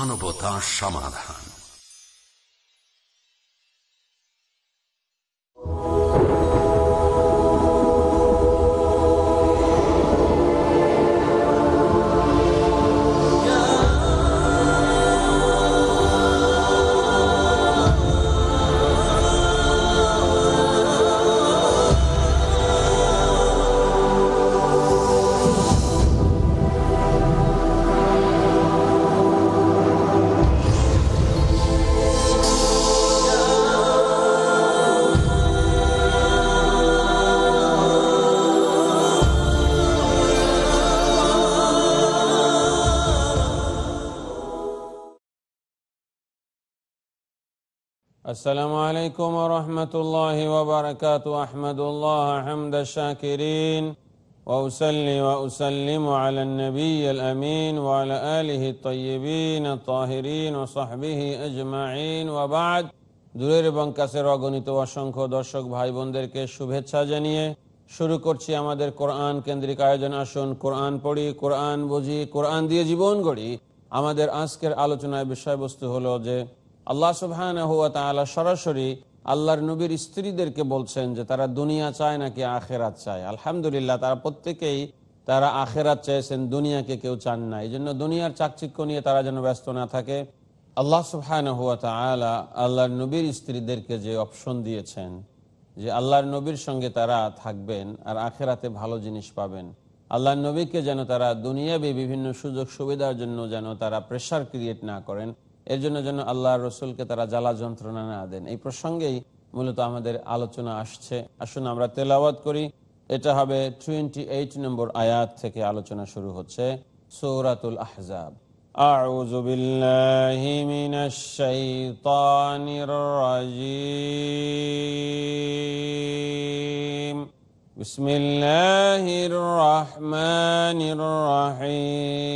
মানবতার সমাধান। السلام عليكم ورحمة الله وبركاته أحمد الله حمد الشاكرين وأسلي وأسلم على النبي الأمين وعلى آله الطيبين الطاهرين وصحبه أجمعين وبعد দূরের এবং কাছের অগণিত অসংখ্য দর্শক ভাই বোনদেরকে শুভেচ্ছা জানিয়ে শুরু করছি আমাদের কোরআন কেন্দ্রিক আয়োজন আসুন কোরআন পড়ি কোরআন বুঝি কোরআন দিয়ে জীবন গড়ি আমাদের আজকের আলোচনার বিষয়বস্তু হলো যে আল্লাহ সুবহান সরাসরি আল্লাহর নবীর স্ত্রীদেরকে বলছেন যে তারা দুনিয়া চায় নাকি আখেরাত চায়। আলহামদুলিল্লাহ, তারা প্রত্যেকেই তারা আখেরাত চেয়েছেন, দুনিয়াকে কেউ চান না। এই জন্য দুনিয়ার চাকচিক্য নিয়ে তারা যেন ব্যস্ত না থাকে। আল্লাহ সুবহান আল্লাহর নবীর স্ত্রীদেরকে যে অপশন দিয়েছেন, যে আল্লাহর নবীর সঙ্গে তারা থাকবেন আর আখেরাতে ভালো জিনিস পাবেন। আল্লাহর নবীকে যেন তারা দুনিয়াবি বিভিন্ন সুযোগ সুবিধার জন্য যেন তারা প্রেশার ক্রিয়েট না করেন। এর জন্য যেন আল্লাহ রসুলকে তারা জ্বালা যন্ত্রণা না দেন এই প্রসঙ্গেই মূলত আমাদের আলোচনা আসছে আসুন আমরা তেলাওয়াত করি এটা হবে টোয়েন্টি এইট নম্বর আয়াত থেকে আলোচনা শুরু হচ্ছে সৌরাতুল আহজাব أعوذ بالله من الشيطان الرجيم بسم الله الرحمن الرحيم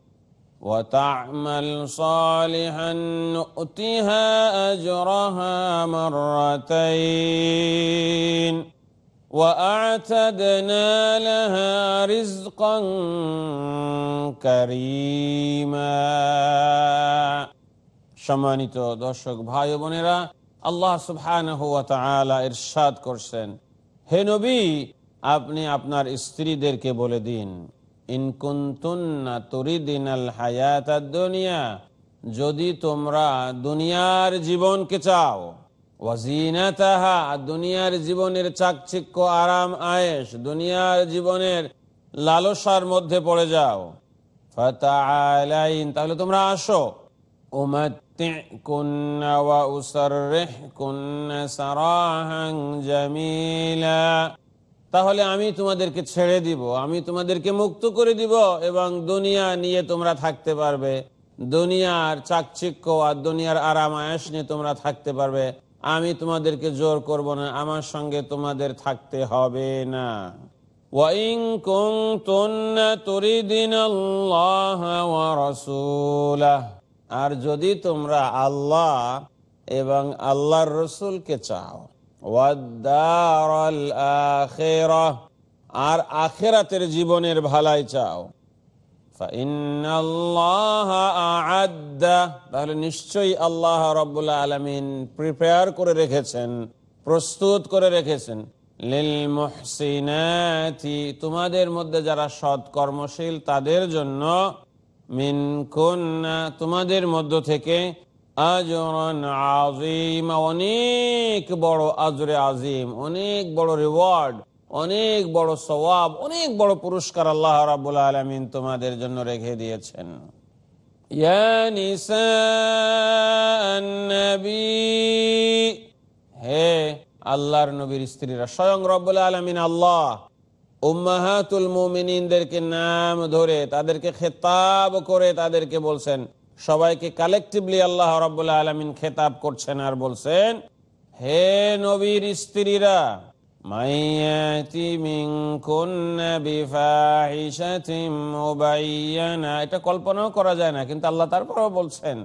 وتعمل صالحا نؤتها أجرها مرتين وأعتدنا لها رزقا كريما সম্মানিত দর্শক ভাই ও বোনেরা আল্লাহ সুবহানাহু ওয়া তাআলা ইরশাদ করছেন হে নবী আপনি আপনার স্ত্রীদেরকে বলে দিন ইন কুনতুন্না তুরিদিনাল হায়াতাদ দুনিয়া, যদি তোমরা দুনিয়ার জীবনকে চাও। দুনিয়ার জীবনের চাকচিক্য, আরাম, আয়েশ, দুনিয়ার জীবনের লালসার মধ্যে পড়ে যাও। তাহলে তোমরা আসো। উমাত্তিকুন্না ওয়া উসাররিহকুন্না সারাহান জামিলা। তাহলে আমি তোমাদেরকে ছেড়ে দিব আমি তোমাদেরকে মুক্ত করে দিব এবং দুনিয়া নিয়ে তোমরা থাকতে পারবে দুনিয়ার চাকচিক্য আর দুনিয়ার আরাম আয়াস নিয়ে তোমরা থাকতে পারবে আমি তোমাদেরকে জোর করব না আমার সঙ্গে তোমাদের থাকতে হবে না وَإِن كُنتُنَّ تُرِيدِنَ اللَّهَ وَرَسُولَهُ আর যদি তোমরা আল্লাহ এবং আল্লাহর রসুলকে চাও ওয়াদ্দারাল আখিরাহ আর আখেরাতের জীবনের ভালাই চাও। তাহলে নিশ্চয়ই আল্লাহ রবাহ আলমিন প্রিপেয়ার করে রেখেছেন, প্রস্তুত করে রেখেছেন। তোমাদের মধ্যে যারা সৎ কর্মশীল তাদের জন্য মিন তোমাদের মধ্য থেকে আজরান আজিম অনেক বড় আজরে আজিম অনেক বড় রিওয়ার্ড অনেক বড় সওয়াব, অনেক বড় পুরস্কার আল্লাহ রাবুল আলমিন তোমাদের জন্য রেখে দিয়েছেন। হে আল্লাহর নবীর স্ত্রীরা, স্বয়ং রব্বুল আলমিন আল্লাহ উম্মাহাতুল মুমিনিনদেরকে নাম ধরে তাদেরকে খেতাব করে তাদেরকে বলছেন সবাইকে কালেকটিভলি আল্লাহ রব্বুল্লাহ আলমিন খেতাব করছেন আর বলছেন, হে নবীর স্ত্রীরা এটা কল্পনাও করা যায় না, কিন্তু আল্লাহ তারপরেও বলছেন,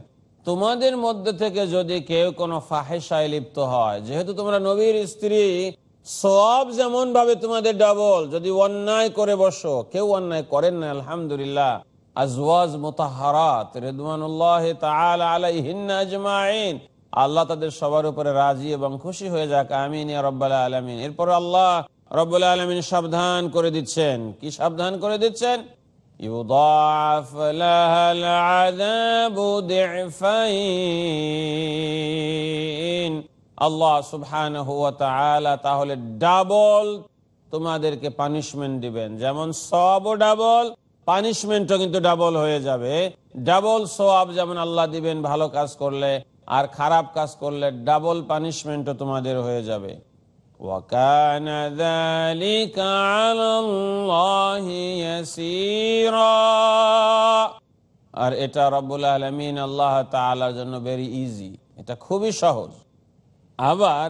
তোমাদের মধ্যে থেকে যদি কেউ কোনো ফাহেসায় লিপ্ত হয়, যেহেতু তোমরা নবীর স্ত্রী সব যেমন ভাবে তোমাদের ডাবল যদি অন্যায় করে বসো, কেউ অন্যায় করেন না, আলহামদুলিল্লাহ। আজওয়াজ মোতাহারাত রেদওয়ানুল্লাহ তাআলা আলাইহিন্না আজমাইন আল্লাহ তাদের সবার উপরে রাজি এবং খুশি হয়ে যাক আমিন ইয়া রাব্বাল আলামিন এরপর আল্লাহ রব্বুল আলামিন সাবধান করে দিচ্ছেন কি সাবধান করে দিচ্ছেন يضاعف لها العذاب ضعفين আল্লাহ সুবহানাহু ওয়া তাআলা তাহলে ডাবল তোমাদেরকে পানিশমেন্ট দিবেন যেমন সবও ডাবল পানিশমেন্টও কিন্তু ডাবল হয়ে যাবে। ডাবল সোয়াব যেমন আল্লাহ দিবেন, ভালো কাজ করলে, আর খারাপ কাজ করলে ডাবল পানিশমেন্টও তোমাদের হয়ে যাবে। আর এটা রব্বুল আলমিন আল্লাহ তালার জন্য ভেরি ইজি এটা খুবই সহজ। আবার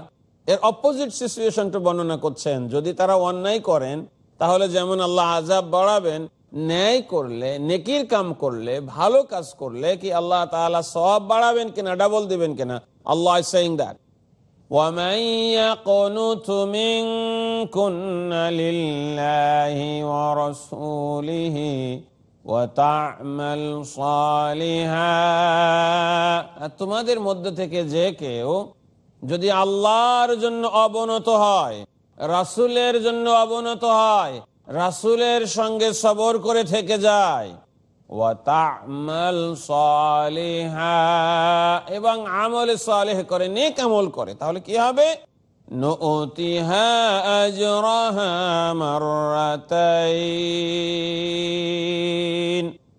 এর অপোজিট সিচুয়েশনটা বর্ণনা করছেন। যদি তারা অন্যায় করেন, তাহলে যেমন আল্লাহ আজাব বাড়াবেন ন্যায় করলে নেকির কাম করলে ভালো কাজ করলে কি আল্লাহ তাআলা সব বাড়াবেন কিনা ডাবল দিবেন কিনা আল্লাহ সেইং দ্যাট ومن يقنت منكن لله ورسوله وتعمل صالحا তোমাদের মধ্যে থেকে যে কেউ যদি আল্লাহর জন্য অবনত হয় রাসুলের জন্য অবনত হয় রাসুলের সঙ্গে সবর করে থেকে যায়। এবং আমল সালেহ করে, নেক আমল করে। তাহলে কি হবে?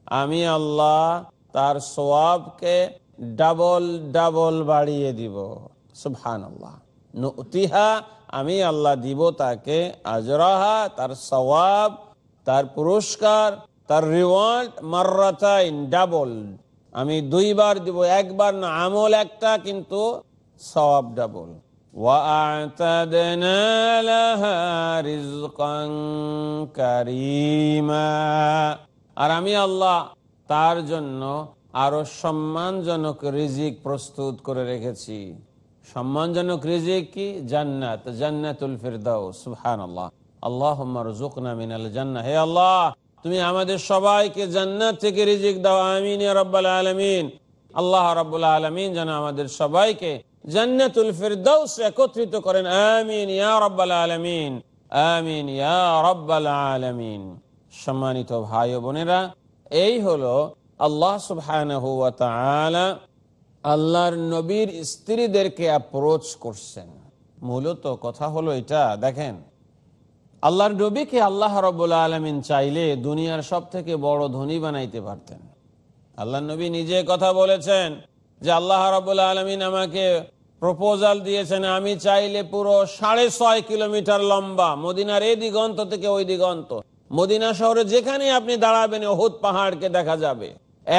আমি আল্লাহ তার সোয়াবকে ডাবল ডাবল বাড়িয়ে দিব। সুবহানাল্লাহ। নতিহা আমি আল্লাহ দিব তাকে আজরাহা, তার সওয়াব, তার পুরস্কার, তার রিওয়ার্ড মার্রাতাইন ডাবল আমি দুইবার দিব, একবার না, আমল একটা, কিন্তু সওয়াব ডাবল আর আমি আল্লাহ তার জন্য আরও সম্মানজনক রিজিক প্রস্তুত করে রেখেছি। সম্মানজনক রিজিক কি জান্নাত, জান্নাতুল ফিরদাউস, সুবহানাল্লাহ। আল্লাহুম্মা রযুকনা মিনাল জান্নাহ। হে আল্লাহ, তুমি আমাদের সবাইকে জান্নাত থেকে রিজিক দাও, আমিন ইয়া রাব্বাল আলামিন। আল্লাহ রাব্বুল আলামিন যেন আমাদের সবাইকে জান্নাতুল ফিরদাউস একত্রিত করেন, আমিন ইয়া রাব্বাল আলামিন। আমিন ইয়া রাব্বাল আলামিন। সম্মানিত ভাই বোনেরা, এই হলো আল্লাহ সুবহানাহু ওয়া তাআলা আল্লাহর নবীর স্ত্রীদেরকে অ্যাপ্রোচ করছেন। মূলত কথা হলো এটা, দেখেন, আল্লাহর নবীকে আল্লাহ রব্বুল আলমিন চাইলে দুনিয়ার সব থেকে বড় ধনী বানাইতে পারতেন। আল্লাহ নবী নিজে কথা বলেছেন যে আল্লাহ রব্বুল আলমিন আমাকে প্রপোজাল দিয়েছেন, আমি চাইলে পুরো সাড়ে ছয় কিলোমিটার লম্বা মদিনার এই দিগন্ত থেকে ওই দিগন্ত, মদিনা শহরে যেখানে আপনি দাঁড়াবেন ওহুদ পাহাড়কে দেখা যাবে।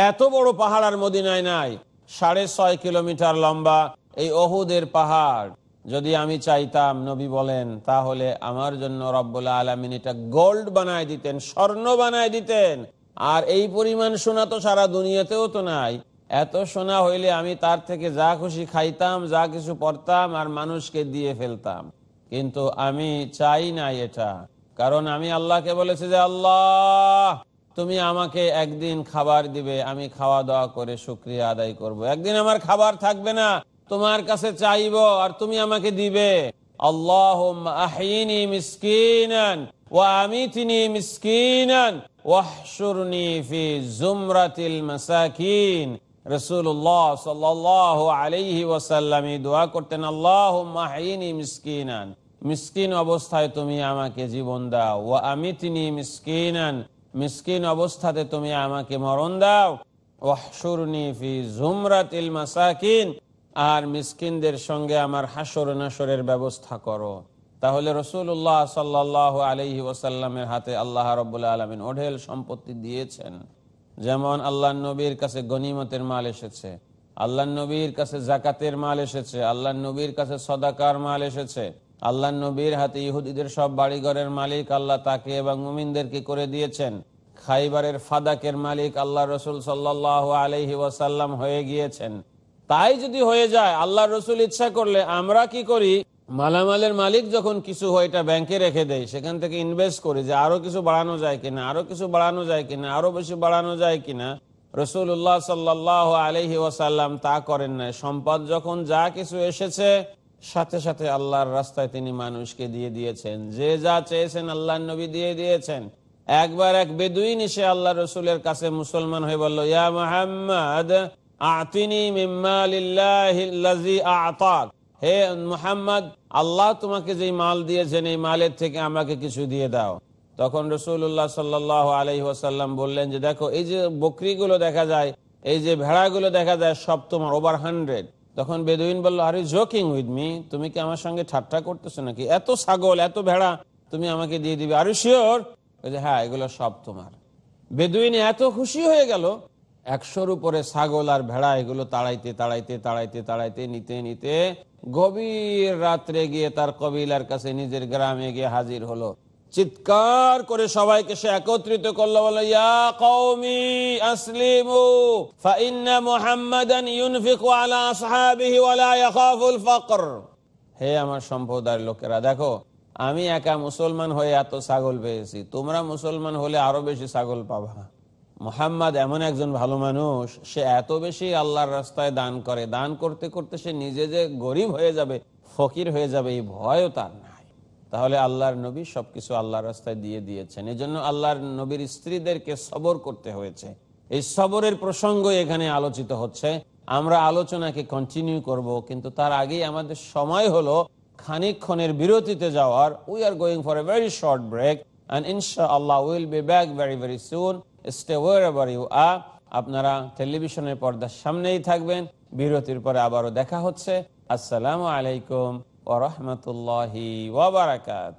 এত বড় পাহাড় আর মদিনায় নাই। সাড়ে ছয় কিলোমিটার লম্বা এই অহুদের পাহাড়। যদি আমি চাইতাম, নবী বলেন, তাহলে আমার জন্য রব্বুল আলমিন এটা গোল্ড বানায় দিতেন, স্বর্ণ বানায় দিতেন। আর এই পরিমাণ সোনা তো সারা দুনিয়াতেও তো নাই। এত সোনা হইলে আমি তার থেকে যা খুশি খাইতাম, যা কিছু পড়তাম আর মানুষকে দিয়ে ফেলতাম। কিন্তু আমি চাই না এটা। কারণ আমি আল্লাহকে বলেছি যে, আল্লাহ তুমি আমাকে একদিন খাবার দিবে, আমি খাওয়া দাওয়া করে শুক্রিয়া আদায় করব। একদিন আমার খাবার থাকবে না, তোমার কাছে চাইব আর তুমি আমাকে দিবে। মিসকিন। অবস্থায় তুমি আমাকে জীবন দাও। ও আমি তিনি মিসকিনান মিসকিন অবস্থাতে তুমি আমাকে মরণ দাও। আর মিসকিনদের সঙ্গে আমার হাসর নাসরের ব্যবস্থা করো। তাহলে রসুল্লাহ সাল্লাহ আলহি ওসাল্লামের হাতে আল্লাহ রবুল্লা আলমিন ওঢেল সম্পত্তি দিয়েছেন। যেমন আল্লাহ নবীর কাছে গনিমতের মাল এসেছে, আল্লাহ নবীর কাছে জাকাতের মাল এসেছে, আল্লাহ নবীর কাছে সদাকার মাল এসেছে, আল্লাহ নবীর হাতে ইহুদিদের সব বাড়িঘরের মালিক আল্লাহ তাকে এবং মুমিনদেরকে করে দিয়েছেন। খাইবারের ফাদাকের মালিক আল্লাহ রসুল সাল্লাহ আলহি ওয়াসাল্লাম হয়ে গিয়েছেন। তাই যদি হয়ে যায় আল্লাহ রসুল ইচ্ছা করলে আমরা কি করি? মালামালের মালিক যখন কিছু হয়, এটা ব্যাংকে রেখে দেয় সেখান থেকে ইনভেস্ট করি যে আরও কিছু বাড়ানো যায় কিনা, আরও কিছু বাড়ানো যায় কিনা, আরও বেশি বাড়ানো যায় কিনা। রসুল্লাহ সাল্লাহ আলহি ওয়াসাল্লাম তা করেন না সম্পদ যখন যা কিছু এসেছে, সাথে সাথে আল্লাহর রাস্তায় তিনি মানুষকে দিয়ে দিয়েছেন। যে যা চেয়েছেন আল্লাহ নবী দিয়ে দিয়েছেন। একবার এক বেদুইন এসে আল্লাহ রসুলের কাছে মুসলমান হয়ে বলল, ইয়া মোহাম্মদ হে মোহাম্মদ, আল্লাহ তোমাকে যে মাল দিয়েছেন, এই মালের থেকে আমাকে কিছু দিয়ে দাও। তখন রসুল্লাহ সাল্লাহ আলহি ওয়াসাল্লাম বললেন যে, দেখো, এই যে বকরিগুলো দেখা যায়, এই যে ভেড়াগুলো দেখা যায়, সব তোমার ওভার হান্ড্রেড তখন বেদুইন বলল আরে জোকিং উইথ মি তুমি কি আমার সঙ্গে ঠাট্টা করতেছো নাকি? এত ছাগল, এত ভেড়া, তুমি আমাকে দিয়ে দিবে। আরে শিওর হ্যাঁ এগুলো সব তোমার। বেদুইন এত খুশি হয়ে গেল, একশোর উপরে ছাগল আর ভেড়া এগুলো তাড়াইতে তাড়াইতে তাড়াইতে তাড়াইতে, নিতে নিতে গভীর রাত্রে গিয়ে তার কবিলার কাছে নিজের গ্রামে গিয়ে হাজির হলো। চিৎকার করে সবাইকে সে একত্রিত করল বলে ইয়া কওমি আসলিমু ফাইন্না মুহাম্মাদান ইউনফিকু আলা আসহাবিহি ওয়ালা ইয়াখাফুল ফাকর। হে আমার সম্প্রদায়ের লোকেরা, দেখো আমি একা মুসলমান হয়ে এত ছাগল পেয়েছি। তোমরা মুসলমান হলে আরও বেশি ছাগল পাবা। মোহাম্মদ এমন একজন ভালো মানুষ, সে এত বেশি আল্লাহর রাস্তায় দান করে। দান করতে করতে সে নিজে যে গরিব হয়ে যাবে, ফকির হয়ে যাবে, এই ভয়ও তার নাই। তাহলে আল্লাহর নবী সবকিছু আল্লাহর রাস্তায় দিয়ে দিয়েছেন। এই জন্য আল্লাহর নবীর স্ত্রীদেরকে সবর করতে হয়েছে। এই সবরের প্রসঙ্গ এখানে আলোচিত হচ্ছে। আমরা আলোচনাকে কন্টিনিউ করব, কিন্তু তার আগেই আমাদের সময় হলো খানিকক্ষণের বিরতিতে যাওয়ার we are going for a very short break and ইনশা আল্লাহ will be back very very soon stay where you are আপনারা টেলিভিশনের পর্দার সামনেই থাকবেন। বিরতির পরে আবারও দেখা হচ্ছে। আসসালামু আলাইকুম ও রহমতুল্লাহি ওবরাকাত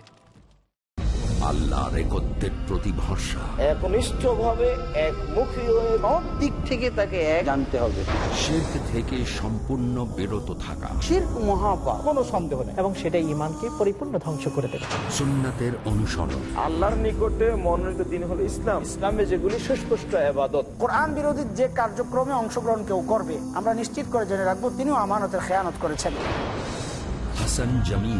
আল্লাহর একত্রের প্রতি ভরসা। একনিষ্ঠভাবে একমুখী হয়ে সব দিক থেকে তাকে এক জানতে হবে। শির্ক থেকে সম্পূর্ণ বিরত থাকা। শির্ক মহাপা কোনো সন্দেহ নেই। এবং সেটা ইমানকে পরিপূর্ণ ধ্বংস করে দেবে। সুন্নাতের অনুসরণ। আল্লাহর নিকটে মনোনীত দিন হলো ইসলাম। ইসলামে যেগুলি সুস্পষ্ট আবাদত কোরআন বিরোধী যে কার্যক্রমে অংশগ্রহণ কেউ করবে আমরা নিশ্চিত করে জেনে রাখব তিনিও আমানতের খেয়ানত করেছেন। Hasan Jamil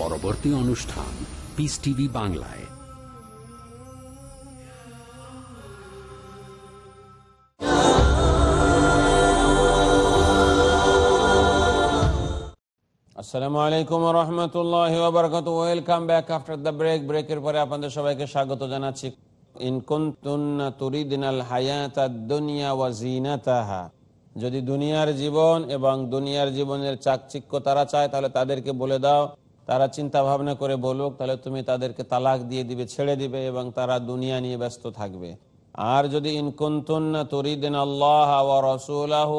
পরবর্তী অনুষ্ঠান পিস টিভি বাংলায়। আসসালামু আলাইকুম রহমতুল্লাহ ওবরকাত welcome back after the break ব্রেকের পরে আপনাদের সবাইকে স্বাগত জানাচ্ছি। ইনকুন্তুন্না তুরিদিনাল হায়াত দুনিয়া ওয়া জিনাতাহা যদি দুনিয়ার জীবন এবং দুনিয়ার জীবনের চাকচিক্য তারা চায়, তাহলে তাদেরকে বলে দাও। তারা চিন্তা ভাবনা করে বলুক, তাহলে তুমি তাদেরকে তালাক দিয়ে দিবে, ছেড়ে দিবে এবং তারা দুনিয়া নিয়ে ব্যস্ত থাকবে। আর যদি ইনকুন্তুন্না আল্লাহ রসুলাহ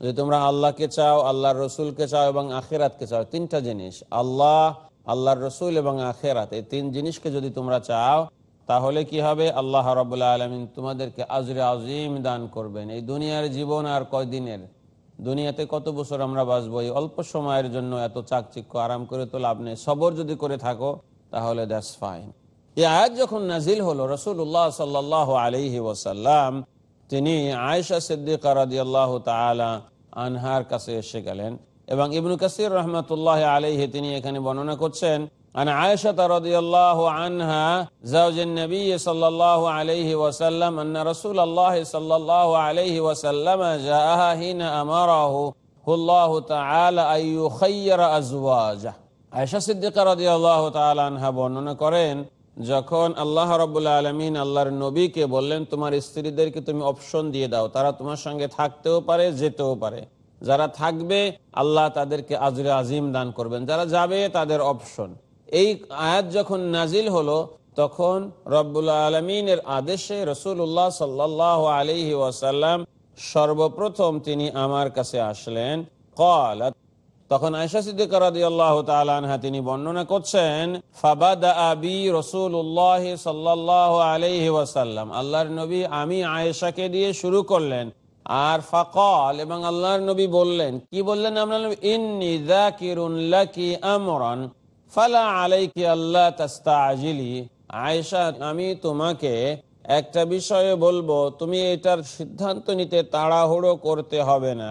যদি তোমরা আল্লাহকে চাও, আল্লাহর রসুলকে চাও এবং আখেরাতকে চাও, তিনটা জিনিস। আল্লাহ, আল্লাহর রসুল এবং আখেরাত, এই তিন জিনিসকে যদি তোমরা চাও, তাহলে কি হবে? আল্লাহ রবাহ আলমিন তোমাদেরকে আজরে আজিম দান করবেন। এই দুনিয়ার জীবন আর কয়দিনের? দুনিয়াতে কত বছর আমরা বাঁচবো? এই অল্প সময়ের জন্য এত চাকচিক্য আরাম করে তো লাভ নেই। সবর যদি করে থাকো, তাহলে দ্যাটস ফাইন এই আয়াত যখন নাজিল হলো রসুল্লাহ সাল্লাহ আলহি ওসাল্লাম তিনি আয়েশা সিদ্দিকা তাআলা আনহার কাছে এসে গেলেন এবং ইবনু কাসির রহমতুল্লাহ আলাইহি তিনি এখানে বর্ণনা করছেন عن عائشة رضي الله عنها زوج النبي صلى الله عليه وسلم أن رسول الله صلى الله عليه وسلم جاءها حين أمره الله تعالى أن يخير أزواجه আয়সা সিদ্দিকা রাজি আল্লাহ আনহা বর্ণনা করেন যখন আল্লাহ রবুল্লা আলমিন আল্লাহর নবীকে বললেন তোমার স্ত্রীদেরকে তুমি অপশন দিয়ে দাও তারা তোমার সঙ্গে থাকতেও পারে যেতেও পারে যারা থাকবে আল্লাহ তাদেরকে আজরে আজিম দান করবেন যারা যাবে তাদের অপশন এই আয়াত যখন নাজিল হলো, তখন রব্বুল্লা আলমিনের আদেশে রসুল্লাহ সাল্লাহ আলহি ওয়াসাল্লাম সর্বপ্রথম তিনি আমার কাছে আসলেন। কল তখন আয়সা সিদ্দিকা আনহা তিনি বর্ণনা করছেন ফাবাদা আবি আলাইহি আল্লাহর নবী আমি আয়েশাকে দিয়ে শুরু করলেন। আর ফাকাল, এবং আল্লাহর নবী বললেন, কি বললেন? আমরা আমরান। ফালা আলাইকি আল্লাহ তাস্তাজিলি। আয়েশা, আমি তোমাকে একটা বিষয়ে বলব, তুমি এটার সিদ্ধান্ত নিতে তাড়াহুড়ো করতে হবে না।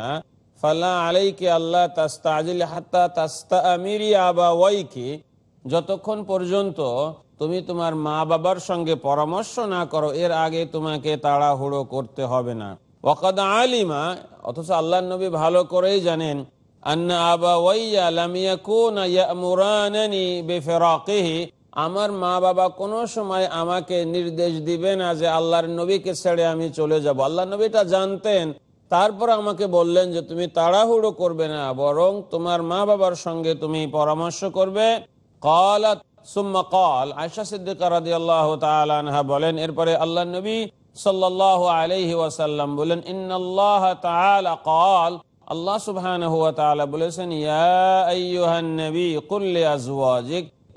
ফালা আলাই আলাইকে আল্লাহ তাস্তাজিল হাত্তা তাস্তা আমিরি আবা ওয়াইকি যতক্ষণ পর্যন্ত তুমি তোমার মা বাবার সঙ্গে পরামর্শ না করো, এর আগে তোমাকে তাড়াহুড়ো করতে হবে না। ওয়াকাদ আলিমা, অথচ আল্লাহ নবী ভালো করেই জানেন আমার মা বাবা কোনো সময় আমাকে নির্দেশ দিবে না যে আল্লাহর নবীকে ছেড়ে আমি চলে যাব। আল্লাহ নবীটা জানতেন। তারপর আমাকে বললেন যে তুমি তাড়াহুড়ো করবে না, বরং তোমার মা বাবার সঙ্গে তুমি পরামর্শ করবে। কলাত, সুম্মা কল বলেন, এরপরে আল্লাহ নবী সাল্লাল্লাহু আলাইহি ওয়াসাল্লাম বলেন কল। আল্লাহ সুবহান বলেছেন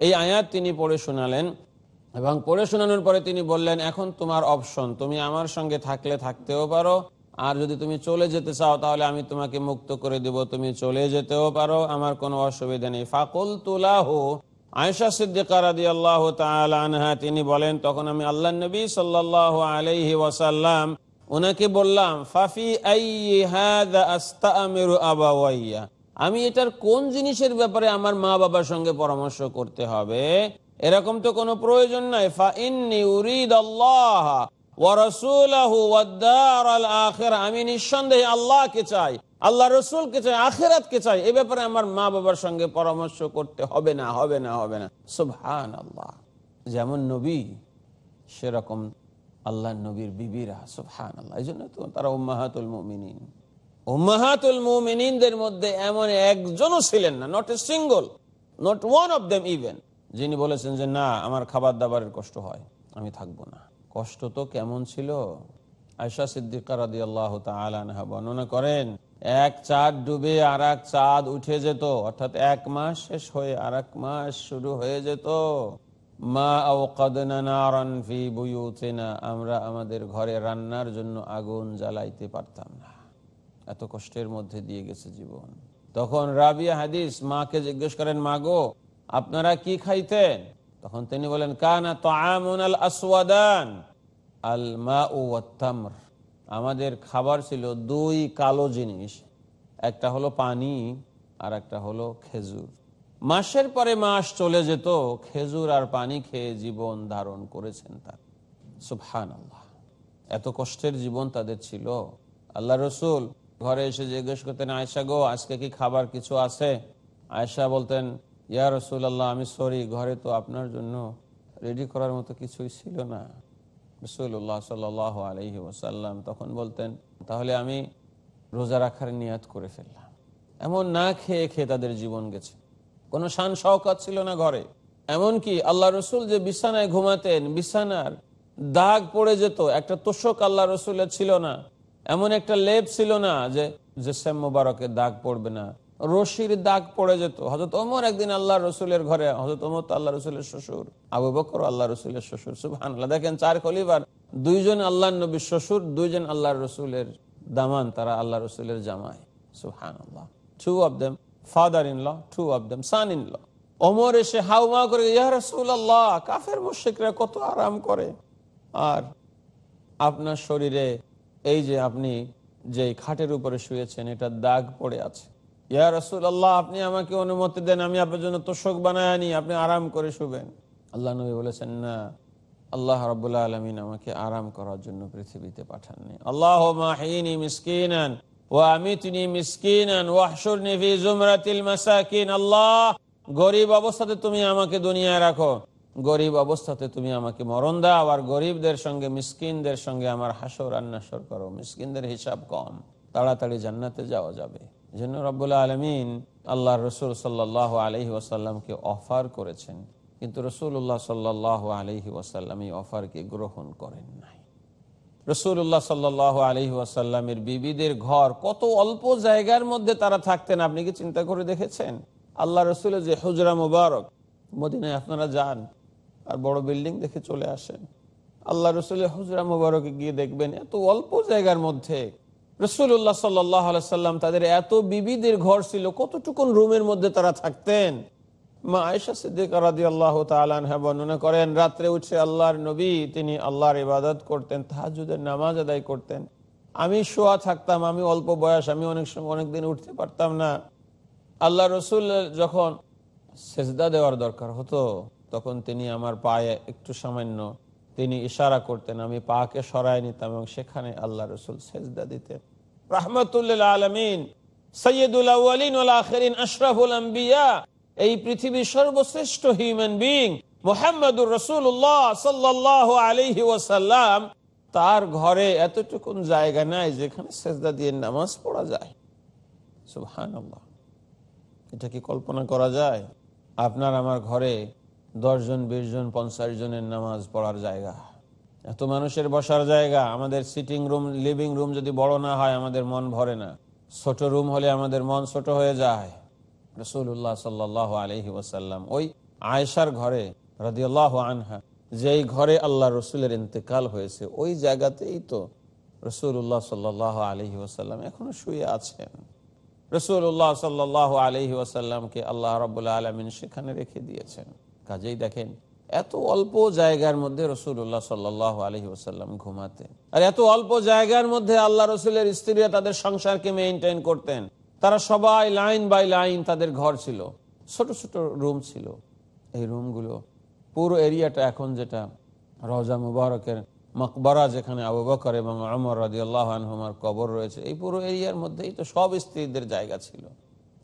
এই আয়াত তিনি পড়ে শোনালেন এবং পড়ে শোনানোর পরে তিনি বললেন, এখন তোমার অপশন, তুমি আমার সঙ্গে থাকলে থাকতেও পারো, আর যদি তুমি চলে যেতে চাও তাহলে আমি তোমাকে মুক্ত করে দেব, তুমি চলে যেতেও পারো, আমার কোনো অসুবিধা নেই। ফাকুল তুলাহ আয়সা সিদ্দিকা রাদি আল্লাহ আনহা তিনি বলেন, তখন আমি আল্লাহ নবী সাল্লাহ আলাইহি ওয়াসাল্লাম ওনাকে বললাম, ফাফি আমি এটার কোন জিনিসের ব্যাপারে আমার মা বাবার সঙ্গে পরামর্শ করতে হবে? এরকম তো কোনো প্রয়োজন নাই। আমি নিঃসন্দেহে আল্লাহকে চাই, আল্লাহ রসুলকে চাই, আখেরাতকে চাই। এ ব্যাপারে আমার মা বাবার সঙ্গে পরামর্শ করতে হবে না হবে না হবে না। সুবহান আল্লাহ যেমন নবী, সেরকম আল্লাহ নবীর বিবিরা সুবহান আল্লাহ এই জন্য তো তারা উম্মাহাতুল মুমিনিন। উম্মাহাতুল মুমিনিনদের মধ্যে এমন একজনও ছিলেন না not a single not one of them even যিনি বলেছেন যে, না, আমার খাবার দাবারের কষ্ট হয়, আমি থাকব না। কষ্ট তো কেমন ছিল? আয়সা সিদ্দিকা রাদি আল্লাহ তালানহা বর্ণনা করেন, এক চাঁদ ডুবে আর এক চাঁদ উঠে যেত, অর্থাৎ এক মাস শেষ হয়ে আর এক মাস শুরু হয়ে যেত। মা ফি বুয়ুতিনা, আমরা আমাদের ঘরে রান্নার জন্য আগুন জ্বালাইতে পারতাম না। এত কষ্টের মধ্যে দিয়ে গেছে জীবন। তখন রাবিয়া হাদিস মাকে জিজ্ঞেস করেন মাগো আপনারা কি খাইতেন? তখন তিনি বলেন, কানা তো আল আসওয়াদান আল মা ও তামর আমাদের খাবার ছিল দুই কালো জিনিস, একটা হলো পানি আর একটা হলো খেজুর। মাসের পরে মাস চলে যেত, খেজুর আর পানি খেয়ে জীবন ধারণ করেছেন তার। সুবহান আল্লাহ এত কষ্টের জীবন তাদের ছিল। আল্লাহ রসুল ঘরে এসে জিজ্ঞেস করতেন আয়সা গো, আজকে কি খাবার কিছু আছে? আয়সা বলতেন, ইয়া রসুল আল্লাহ আমি সরি, ঘরে তো আপনার জন্য রেডি করার মতো কিছুই ছিল না। রসুল্লাহ সাল আলহি ওসাল্লাম তখন বলতেন, তাহলে আমি রোজা রাখার নিয়াত করে ফেললাম। এমন না খেয়ে খেয়ে তাদের জীবন গেছে। কোনো শান শওকাত ছিল না ঘরে। এমনকি আল্লাহ রসুল যে বিছানায় ঘুমাতেন, বিছানার দাগ পড়ে যেত, একটা তোষক আল্লাহ রসুলের ছিল না। এমন একটা লেপ ছিল না যে জেসেম মুবারকের দাগ পড়বে না, রশির দাগ পড়ে যেত। হজরত ওমর একদিন আল্লাহ রসুলের ঘরে হজরত ওমর তো আল্লাহ রসুলের শ্বশুর, আবু বকর আল্লাহ রসুলের শ্বশুর সুবহান দেখেন চার খলিবার দুইজন আল্লাহ নবীর শ্বশুর, দুইজন আল্লাহ রসুলের দামান, তারা আল্লাহ রসুলের জামাই সুবহান আল্লাহ two of them father in law two of them son in law অমর এসে হাউমা করে ইয়া রসুল আল্লাহ কাফের মুশিকরা কত আরাম করে। আর আপনার শরীরে এই যে আপনি যে খাটের উপরে শুয়েছেন, এটা দাগ পড়ে আছে। ইয়া রসুল আল্লাহ আপনি আমাকে অনুমতি দেন, আমি আপনার জন্য তোষক বানায় আনি, আপনি আরাম করে শুবেন। আল্লাহ নবী বলেছেন, না, আল্লাহ রবুল্লা আলমিন আমাকে আরাম করার জন্য পৃথিবীতে পাঠাননি। আল্লাহ মাহিনী মিসকিনান। ও আমি তিনি মিসকিনান ওয়াহসুর নিফি জুমরাতিল মাসাকিন। আল্লাহ, গরিব অবস্থাতে তুমি আমাকে দুনিয়ায় রাখো। গরিব অবস্থাতে তুমি আমাকে মরণ দাও আর গরিবদের সঙ্গে মিসকিনদের সঙ্গে আমার হাসর আন্নাসর করো। মিসকিনদের হিসাব কম। তাড়াতাড়ি জান্নাতে যাওয়া যাবে। জন্য রব্বুল্লা আলমিন আল্লাহ রসুল সাল্লাহ আলহি ওয়াসাল্লামকে অফার করেছেন। কিন্তু রসুল্লাহ সাল্লাহ আলহি ওয়াসাল্লাম এই অফারকে গ্রহণ করেন নাই। রসুল্লাহ সাল্লাহ আলহি ওয়াসাল্লামের বিবিদের ঘর কত অল্প জায়গার মধ্যে তারা থাকতেন, আপনি কি চিন্তা করে দেখেছেন? আল্লাহ রসুলের যে হুজরা মুবারক, মদিনায় আপনারা যান আর বড় বিল্ডিং দেখে চলে আসেন। আল্লাহ রসুলের হুজরা মুবারকে গিয়ে দেখবেন এত অল্প জায়গার মধ্যে। রসুল্লাহ সাল্লাম তাদের এত বিবিদের ঘর ছিল, কতটুকুন রুমের মধ্যে তারা থাকতেন? মা আয়সা সিদ্দিকা রাদি আল্লাহ তালানহা বর্ণনা করেন, রাত্রে উঠে আল্লাহর নবী, তিনি আল্লাহর ইবাদত করতেন তাহাজুদের নামাজ আদায় করতেন। আমি শোয়া থাকতাম, আমি অল্প বয়স, আমি অনেক সময় অনেকদিন উঠতে পারতাম না। আল্লাহ রসুল যখন সেজদা দেওয়ার দরকার হতো, তখন তিনি আমার পায়ে একটু সামান্য, তিনি ইশারা করতেন, আমি পাকে সরাই নিতাম এবং সেখানে আল্লাহ রসুল সেজদা দিতেন। রাহমাতুল্লাহ আলমিন সৈয়দুল আখরিন, আশরাফুল আম্বিয়া এই পৃথিবীর সর্বশ্রেষ্ঠ হিউম্যান বিং মোহাম্মদুর রসুল্লাহ সাল্লাহ আলহি ওয়াসাল্লাম, তার ঘরে এতটুকুন জায়গা নাই যেখানে সেজদা দিয়ে নামাজ পড়া যায়। সুবহান এটা কি কল্পনা করা যায়? আপনার আমার ঘরে দশজন বিশ জন পঞ্চাশ জনের নামাজ পড়ার জায়গা। এত মানুষের বসার জায়গা। আমাদের সিটিং রুম লিভিং রুম যদি বড় না হয়, আমাদের মন ভরে না। ছোট রুম হলে আমাদের মন ছোট হয়ে যায়। রসুল্লাহ সাল্লাহ আলহি ওসাল্লাম ওই আয়েশার ঘরে রদিয়াল্লাহ আনহা, যেই ঘরে আল্লাহ রসুলের ইন্তেকাল হয়েছে, ওই জায়গাতেই তো রসুল্লাহ সাল্লাহ আলহি ওসাল্লাম এখনও শুয়ে আছেন। রসুল্লাহ সাল্লাহ আলহি ওসাল্লামকে আল্লাহ রবাহ আলমিন সেখানে রেখে দিয়েছেন। কাজেই দেখেন, এত অল্প জায়গার মধ্যে রসুল্লাহ সাল্লাহ আলহি ওসাল্লাম ঘুমাতেন। আর এত অল্প জায়গার মধ্যে আল্লাহ রসুলের স্ত্রীরা তাদের সংসারকে মেনটেন করতেন। তারা সবাই লাইন বাই লাইন তাদের ঘর ছিল। ছোট ছোট রুম ছিল। এই রুমগুলো, পুরো এরিয়াটা এখন যেটা রওজা মুবারকের মকবরা যেখানে আবু বকর এবং আমর রাজি আল্লাহ আনহুমার কবর রয়েছে, এই পুরো এরিয়ার মধ্যেই তো সব স্ত্রীদের জায়গা ছিল।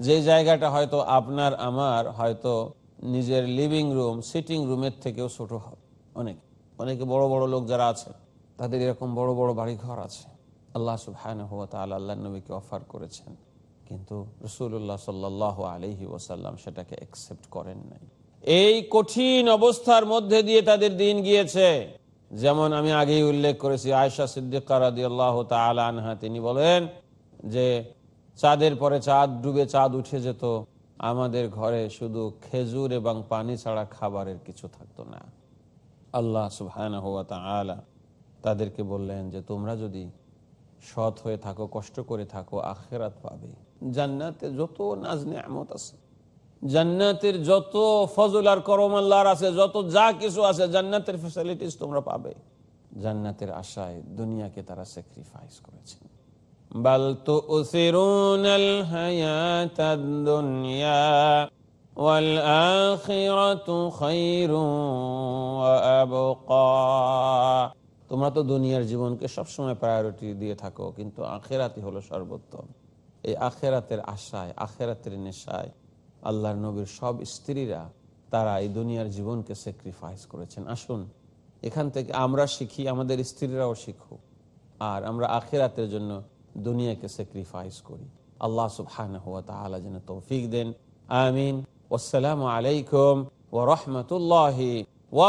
যে জায়গাটা হয়তো আপনার, আমার, হয়তো নিজের লিভিং রুম সিটিং রুমের থেকেও ছোট হয়। অনেক, অনেকে বড় বড় লোক যারা আছে, তাদের এরকম বড় বড় বাড়ি ঘর আছে। আল্লাহ সুবহান আল্লাহ নবীকে অফার করেছেন। কিন্তু রসুল্লাহ সাল্লাহ আলহি ওসাল্লাম সেটাকে অ্যাকসেপ্ট করেন নাই। এই কঠিন অবস্থার মধ্যে দিয়ে তাদের দিন গিয়েছে। যেমন আমি আগেই উল্লেখ করেছি আয়সা সিদ্দিকা রাদি আল্লাহ আনহা, তিনি বলেন যে, চাঁদের পরে চাঁদ ডুবে চাঁদ উঠে যেত, আমাদের ঘরে শুধু খেজুর এবং পানি ছাড়া খাবারের কিছু থাকতো না। আল্লাহ সুবহান হুয়া তালা তাদেরকে বললেন যে, তোমরা যদি সৎ হয়ে থাকো, কষ্ট করে থাকো, আখেরাত পাবে। জান্নাতে যত নাজ নিয়ামত আছে, জান্নাতের যত ফজল আর করম আল্লাহর আছে, যত যা কিছু আছে, জান্নাতের ফেসিলিটিস তোমরা পাবে। জান্নাতের আশায় দুনিয়াকে তারা স্যাক্রিফাইস আবকা। তোমরা তো দুনিয়ার জীবনকে সবসময় প্রায়োরিটি দিয়ে থাকো, কিন্তু আখেরাতি হলো সর্বোত্তম। এই আখেরাতের আশায়, আখেরাতের নেশায় আল্লাহর নবীর সব স্ত্রীরা তারা এই দুনিয়ার জীবনকে স্যাক্রিফাইস করেছেন। আসুন, এখান থেকে আমরা শিখি, আমাদের স্ত্রীরাও শিখুক আর আমরা আখেরাতের জন্য দুনিয়াকে স্যাক্রিফাইস করি। আল্লাহ সুবহান হুয়া তাআলা যেন তৌফিক দেন। আমিন। আসসালামু আলাইকুম ওয়া রাহমাতুল্লাহি ওয়া